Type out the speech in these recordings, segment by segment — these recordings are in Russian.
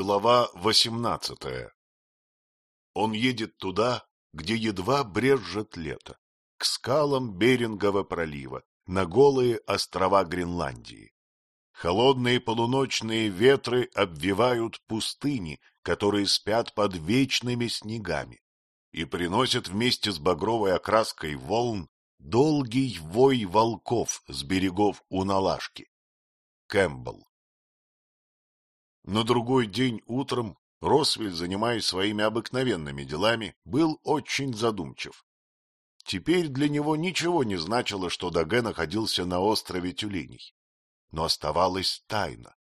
Глава восемнадцатая Он едет туда, где едва брежет лето, к скалам Берингова пролива, на голые острова Гренландии. Холодные полуночные ветры обвивают пустыни, которые спят под вечными снегами, и приносят вместе с багровой окраской волн долгий вой волков с берегов Уналашки. Кэмпбелл на другой день утром Росвель, занимаясь своими обыкновенными делами, был очень задумчив. Теперь для него ничего не значило, что Даге находился на острове Тюленей. Но оставалась тайна,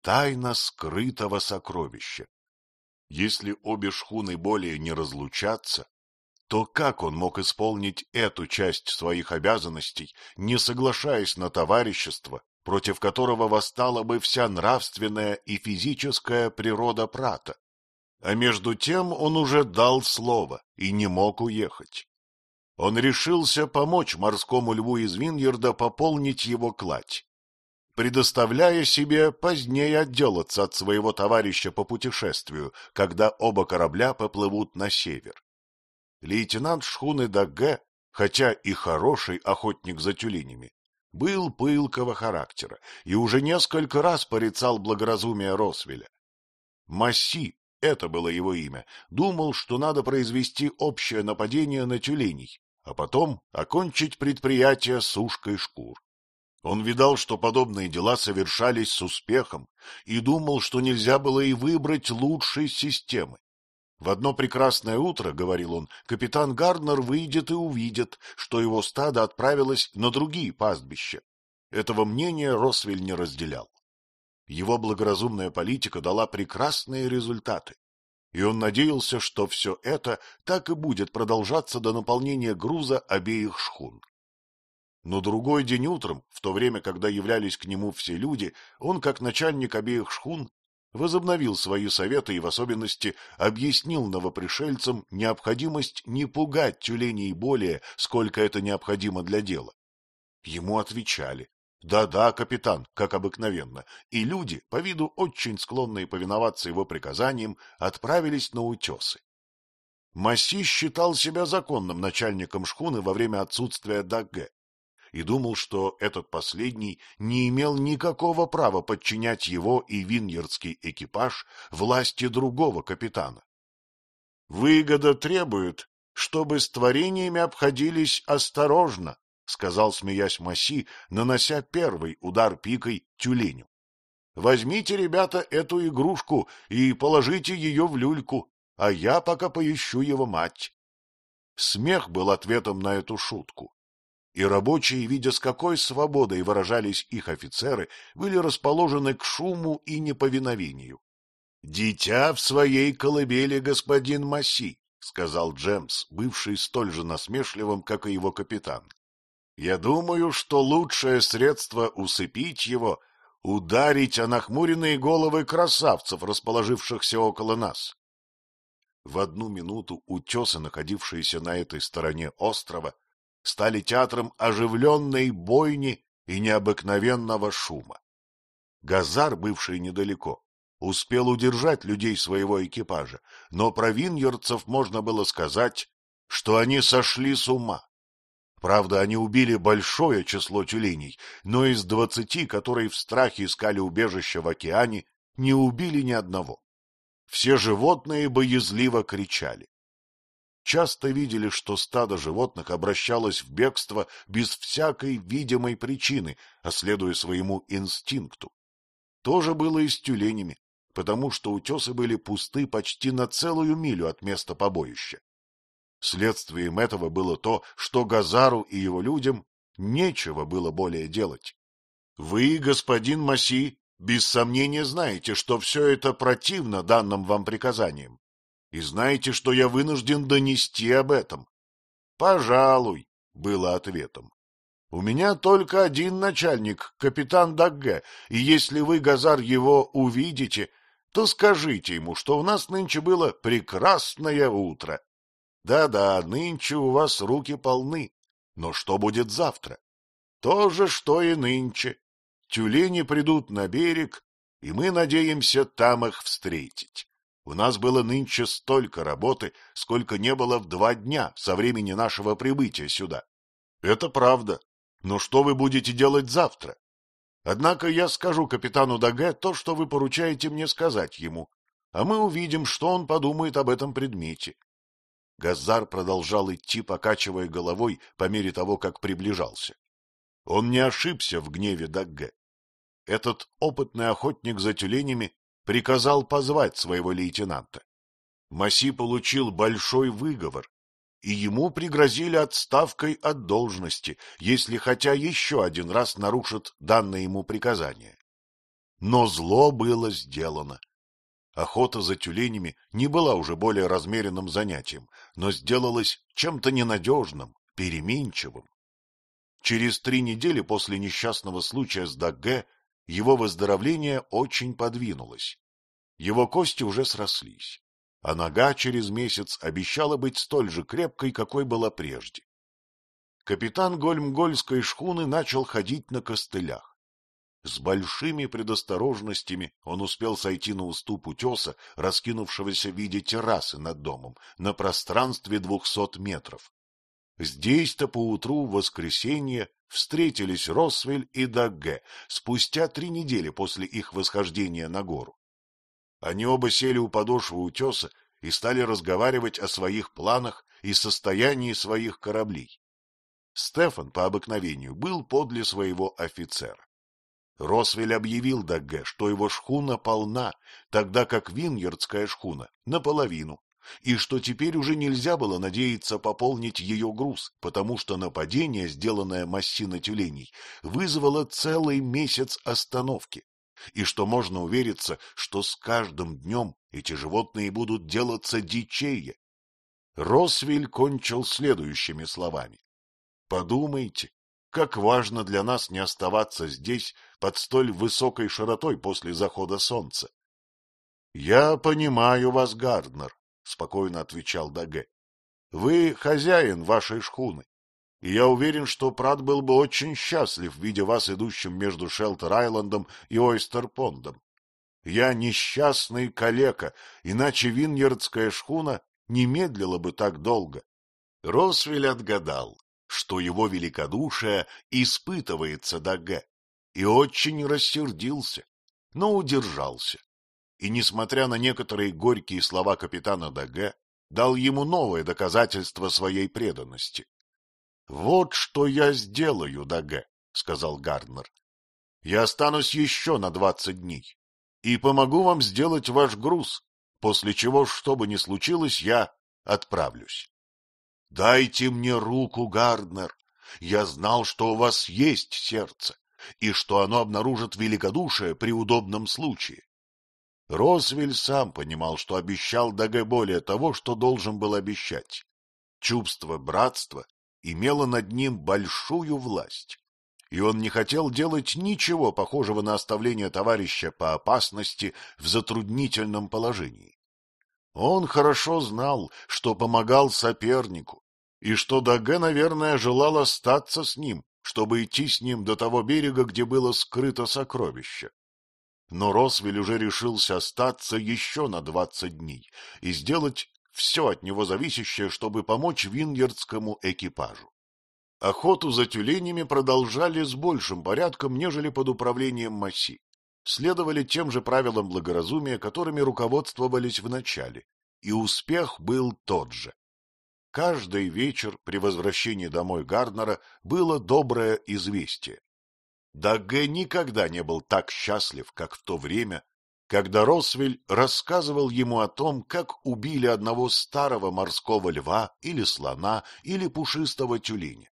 тайна скрытого сокровища. Если обе шхуны более не разлучатся, то как он мог исполнить эту часть своих обязанностей, не соглашаясь на товарищество против которого восстала бы вся нравственная и физическая природа Прата. А между тем он уже дал слово и не мог уехать. Он решился помочь морскому льву из Виньерда пополнить его кладь, предоставляя себе позднее отделаться от своего товарища по путешествию, когда оба корабля поплывут на север. Лейтенант шхуны Дагге, хотя и хороший охотник за тюленями, был пылкого характера и уже несколько раз порицал благоразумие Росвеля. Масси, это было его имя, думал, что надо произвести общее нападение на тюленей, а потом окончить предприятие сушкой шкур. Он видал, что подобные дела совершались с успехом, и думал, что нельзя было и выбрать лучшей системы. В одно прекрасное утро, — говорил он, — капитан Гарднер выйдет и увидит, что его стадо отправилось на другие пастбища. Этого мнения Росвель не разделял. Его благоразумная политика дала прекрасные результаты, и он надеялся, что все это так и будет продолжаться до наполнения груза обеих шхун. Но другой день утром, в то время, когда являлись к нему все люди, он, как начальник обеих шхун, возобновил свои советы и в особенности объяснил новопришельцам необходимость не пугать тюленей более, сколько это необходимо для дела. Ему отвечали «Да-да, капитан», как обыкновенно, и люди, по виду очень склонные повиноваться его приказаниям, отправились на утесы. Масси считал себя законным начальником шхуны во время отсутствия Дагге и думал, что этот последний не имел никакого права подчинять его и виньердский экипаж власти другого капитана. «Выгода требует, чтобы с творениями обходились осторожно», — сказал, смеясь Маси, нанося первый удар пикой тюленю. «Возьмите, ребята, эту игрушку и положите ее в люльку, а я пока поищу его мать». Смех был ответом на эту шутку и рабочие, видя с какой свободой выражались их офицеры, были расположены к шуму и неповиновению. — Дитя в своей колыбели, господин Масси, — сказал Джемс, бывший столь же насмешливым, как и его капитан. — Я думаю, что лучшее средство усыпить его — ударить о нахмуренные головы красавцев, расположившихся около нас. В одну минуту утесы, находившиеся на этой стороне острова, стали театром оживленной бойни и необыкновенного шума. Газар, бывший недалеко, успел удержать людей своего экипажа, но про виньерцев можно было сказать, что они сошли с ума. Правда, они убили большое число тюленей, но из двадцати, которые в страхе искали убежище в океане, не убили ни одного. Все животные боязливо кричали часто видели, что стадо животных обращалось в бегство без всякой видимой причины, а следуя своему инстинкту. То же было и с тюленями, потому что утесы были пусты почти на целую милю от места побоища. Следствием этого было то, что Газару и его людям нечего было более делать. Вы, господин Маси, без сомнения знаете, что все это противно данным вам приказаниям и знаете, что я вынужден донести об этом? — Пожалуй, — было ответом. — У меня только один начальник, капитан Дагге, и если вы, Газар, его увидите, то скажите ему, что у нас нынче было прекрасное утро. Да-да, нынче у вас руки полны, но что будет завтра? То же, что и нынче. Тюлени придут на берег, и мы надеемся там их встретить. У нас было нынче столько работы, сколько не было в два дня со времени нашего прибытия сюда. Это правда. Но что вы будете делать завтра? Однако я скажу капитану Даге то, что вы поручаете мне сказать ему, а мы увидим, что он подумает об этом предмете. Газар продолжал идти, покачивая головой по мере того, как приближался. Он не ошибся в гневе Дагге. Этот опытный охотник за тюленями приказал позвать своего лейтенанта. Маси получил большой выговор, и ему пригрозили отставкой от должности, если хотя еще один раз нарушит данное ему приказание. Но зло было сделано. Охота за тюленями не была уже более размеренным занятием, но сделалась чем-то ненадежным, переменчивым. Через три недели после несчастного случая с Дагге его выздоровление очень подвинулось. Его кости уже срослись а нога через месяц обещала быть столь же крепкой, какой была прежде. Капитан Гольмгольской шхуны начал ходить на костылях. С большими предосторожностями он успел сойти на уступ утеса, раскинувшегося в виде террасы над домом, на пространстве двухсот метров. Здесь-то поутру в воскресенье встретились Росвель и Дагге спустя три недели после их восхождения на гору. Они оба сели у подошвы утеса и стали разговаривать о своих планах и состоянии своих кораблей. Стефан, по обыкновению, был подле своего офицера. Росвель объявил Дагге, что его шхуна полна, тогда как Виньердская шхуна — наполовину, и что теперь уже нельзя было надеяться пополнить ее груз, потому что нападение, сделанное массиной тюленей, вызвало целый месяц остановки и что можно увериться, что с каждым днем эти животные будут делаться дичее. Росвель кончил следующими словами. Подумайте, как важно для нас не оставаться здесь под столь высокой широтой после захода солнца. — Я понимаю вас, Гарднер, — спокойно отвечал Даге. — Вы хозяин вашей шхуны и я уверен, что Прат был бы очень счастлив, видя вас идущим между Шелтер-Айлендом и Ойстер-Пондом. Я несчастный калека, иначе виньердская шхуна не медлила бы так долго. Росвель отгадал, что его великодушие испытывается Даге, и очень рассердился, но удержался. И, несмотря на некоторые горькие слова капитана Даге, дал ему новое доказательство своей преданности. — Вот что я сделаю, Даге, — сказал Гарднер. — Я останусь еще на двадцать дней и помогу вам сделать ваш груз, после чего, что бы ни случилось, я отправлюсь. — Дайте мне руку, Гарднер. Я знал, что у вас есть сердце, и что оно обнаружит великодушие при удобном случае. Росвель сам понимал, что обещал Даге более того, что должен был обещать. Чувство братства имела над ним большую власть, и он не хотел делать ничего похожего на оставление товарища по опасности в затруднительном положении. Он хорошо знал, что помогал сопернику, и что Даге, наверное, желал остаться с ним, чтобы идти с ним до того берега, где было скрыто сокровище. Но Росвель уже решился остаться еще на двадцать дней и сделать все от него зависящее, чтобы помочь виньердскому экипажу. Охоту за тюленями продолжали с большим порядком, нежели под управлением Масси. Следовали тем же правилам благоразумия, которыми руководствовались вначале, и успех был тот же. Каждый вечер при возвращении домой Гарднера было доброе известие. Дагге никогда не был так счастлив, как в то время, когда Росвель рассказывал ему о том, как убили одного старого морского льва или слона или пушистого тюленя.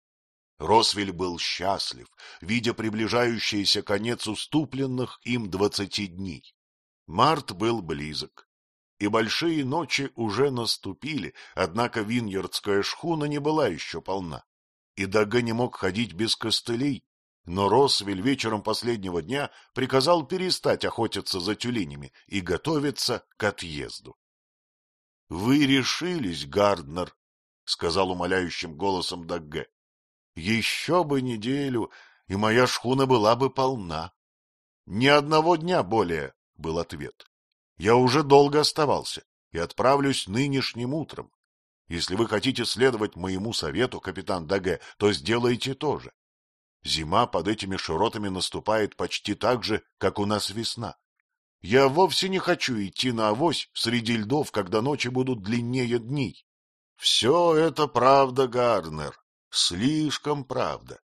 Росвель был счастлив, видя приближающийся конец уступленных им двадцати дней. Март был близок, и большие ночи уже наступили, однако виньердская шхуна не была еще полна, и Дага не мог ходить без костылей, но Росвель вечером последнего дня приказал перестать охотиться за тюленями и готовиться к отъезду. — Вы решились, Гарднер, — сказал умоляющим голосом Дагге. — Еще бы неделю, и моя шхуна была бы полна. Ни одного дня более, был ответ. — Я уже долго оставался и отправлюсь нынешним утром. Если вы хотите следовать моему совету, капитан Даге, то сделайте то же. Зима под этими широтами наступает почти так же, как у нас весна. Я вовсе не хочу идти на авось среди льдов, когда ночи будут длиннее дней. Все это правда, Гарнер, слишком правда.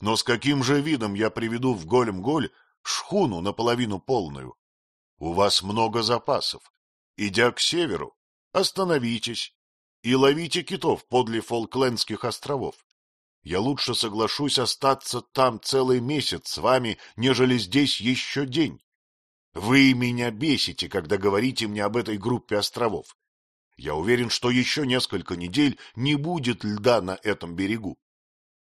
Но с каким же видом я приведу в Голем-Голь шхуну наполовину полную? У вас много запасов. Идя к северу, остановитесь и ловите китов подле Фолклендских островов. Я лучше соглашусь остаться там целый месяц с вами, нежели здесь еще день. Вы меня бесите, когда говорите мне об этой группе островов. Я уверен, что еще несколько недель не будет льда на этом берегу.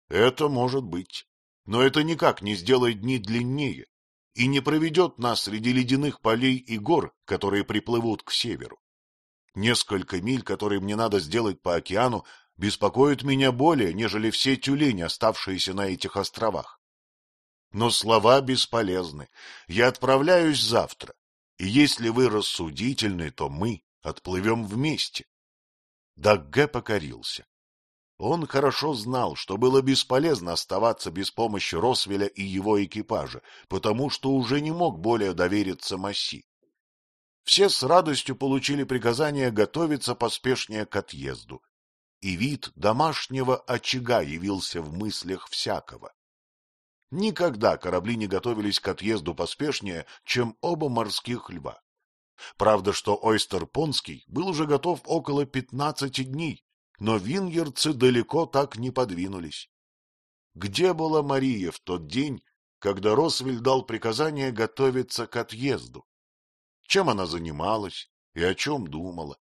Это может быть, но это никак не сделает дни длиннее и не проведет нас среди ледяных полей и гор, которые приплывут к северу. Несколько миль, которые мне надо сделать по океану, беспокоят меня более, нежели все тюлени, оставшиеся на этих островах. Но слова бесполезны. Я отправляюсь завтра, и если вы рассудительны, то мы отплывем вместе. Дагге покорился. Он хорошо знал, что было бесполезно оставаться без помощи Росвеля и его экипажа, потому что уже не мог более довериться Масси. Все с радостью получили приказание готовиться поспешнее к отъезду, и вид домашнего очага явился в мыслях всякого. Никогда корабли не готовились к отъезду поспешнее, чем оба морских льва. Правда, что Ойстер Понский был уже готов около пятнадцати дней, но вингерцы далеко так не подвинулись. Где была Мария в тот день, когда Росвель дал приказание готовиться к отъезду? Чем она занималась и о чем думала?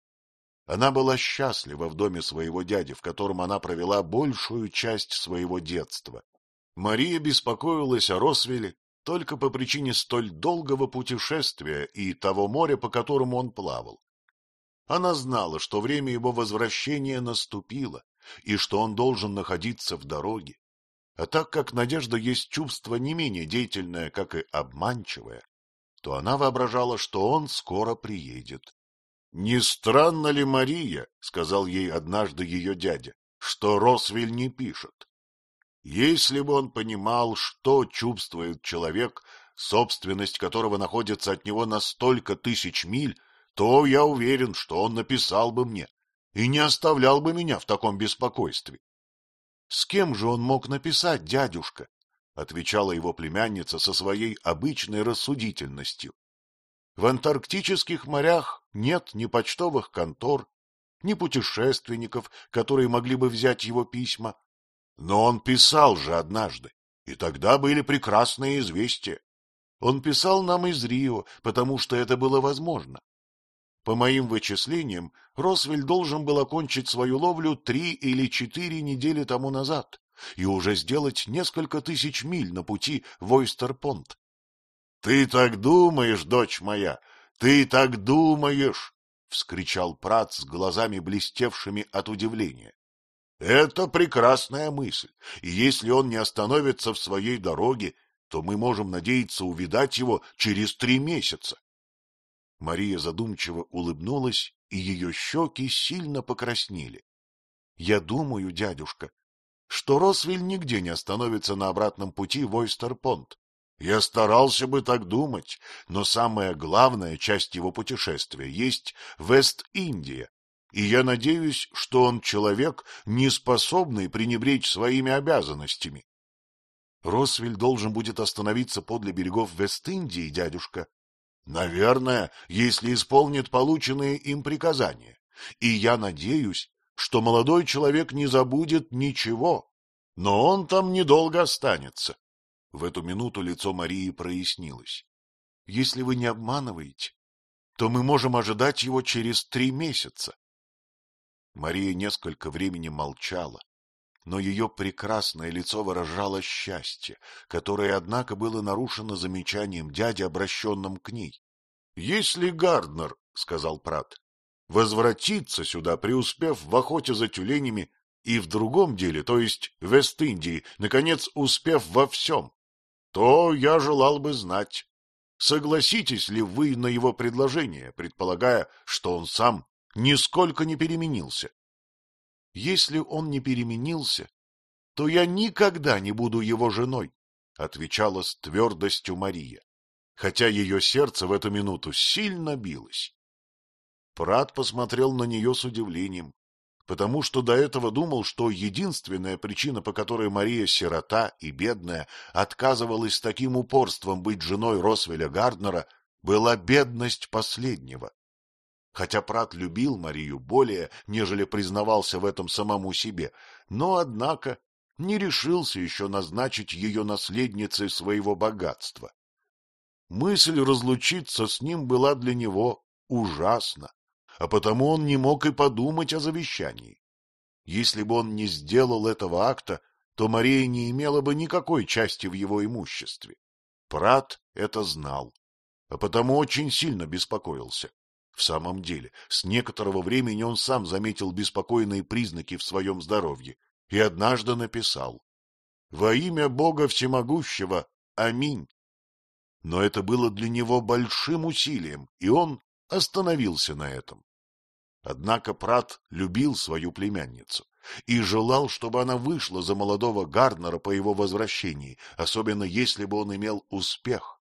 Она была счастлива в доме своего дяди, в котором она провела большую часть своего детства. Мария беспокоилась о Росвеле только по причине столь долгого путешествия и того моря, по которому он плавал. Она знала, что время его возвращения наступило, и что он должен находиться в дороге. А так как надежда есть чувство не менее деятельное, как и обманчивое, то она воображала, что он скоро приедет. Не странно ли, Мария, — сказал ей однажды ее дядя, — что Росвель не пишет? Если бы он понимал, что чувствует человек, собственность которого находится от него на столько тысяч миль, то я уверен, что он написал бы мне и не оставлял бы меня в таком беспокойстве. — С кем же он мог написать, дядюшка? — отвечала его племянница со своей обычной рассудительностью. В антарктических морях нет ни почтовых контор, ни путешественников, которые могли бы взять его письма. Но он писал же однажды, и тогда были прекрасные известия. Он писал нам из Рио, потому что это было возможно. По моим вычислениям, Росвель должен был окончить свою ловлю три или четыре недели тому назад и уже сделать несколько тысяч миль на пути в Ойстерпонт. — Ты так думаешь, дочь моя, ты так думаешь! — вскричал Прат с глазами блестевшими от удивления. — Это прекрасная мысль, и если он не остановится в своей дороге, то мы можем надеяться увидать его через три месяца. Мария задумчиво улыбнулась, и ее щеки сильно покраснели. — Я думаю, дядюшка, что Росвель нигде не остановится на обратном пути в Ойстерпонт. Я старался бы так думать, но самая главная часть его путешествия есть Вест-Индия, и я надеюсь, что он человек, не способный пренебречь своими обязанностями. Росвель должен будет остановиться подле берегов Вест-Индии, дядюшка. Наверное, если исполнит полученные им приказания. И я надеюсь, что молодой человек не забудет ничего, но он там недолго останется. В эту минуту лицо Марии прояснилось. — Если вы не обманываете, то мы можем ожидать его через три месяца. Мария несколько времени молчала, но ее прекрасное лицо выражало счастье, которое, однако, было нарушено замечанием дяди, обращенным к ней. — Если Гарднер, — сказал Прат, — возвратится сюда, преуспев в охоте за тюленями, и в другом деле, то есть в Вест-Индии, наконец, успев во всем, то я желал бы знать, согласитесь ли вы на его предложение, предполагая, что он сам нисколько не переменился? Если он не переменился, то я никогда не буду его женой, — отвечала с твердостью Мария, хотя ее сердце в эту минуту сильно билось. Прат посмотрел на нее с удивлением, потому что до этого думал, что единственная причина, по которой Мария сирота и бедная отказывалась с таким упорством быть женой Росвеля Гарднера, была бедность последнего. Хотя Прат любил Марию более, нежели признавался в этом самому себе, но, однако, не решился еще назначить ее наследницей своего богатства. Мысль разлучиться с ним была для него ужасна а потому он не мог и подумать о завещании. Если бы он не сделал этого акта, то Мария не имела бы никакой части в его имуществе. Прат это знал, а потому очень сильно беспокоился. В самом деле, с некоторого времени он сам заметил беспокойные признаки в своем здоровье и однажды написал «Во имя Бога Всемогущего, аминь». Но это было для него большим усилием, и он остановился на этом. Однако Прат любил свою племянницу и желал, чтобы она вышла за молодого Гарднера по его возвращении, особенно если бы он имел успех.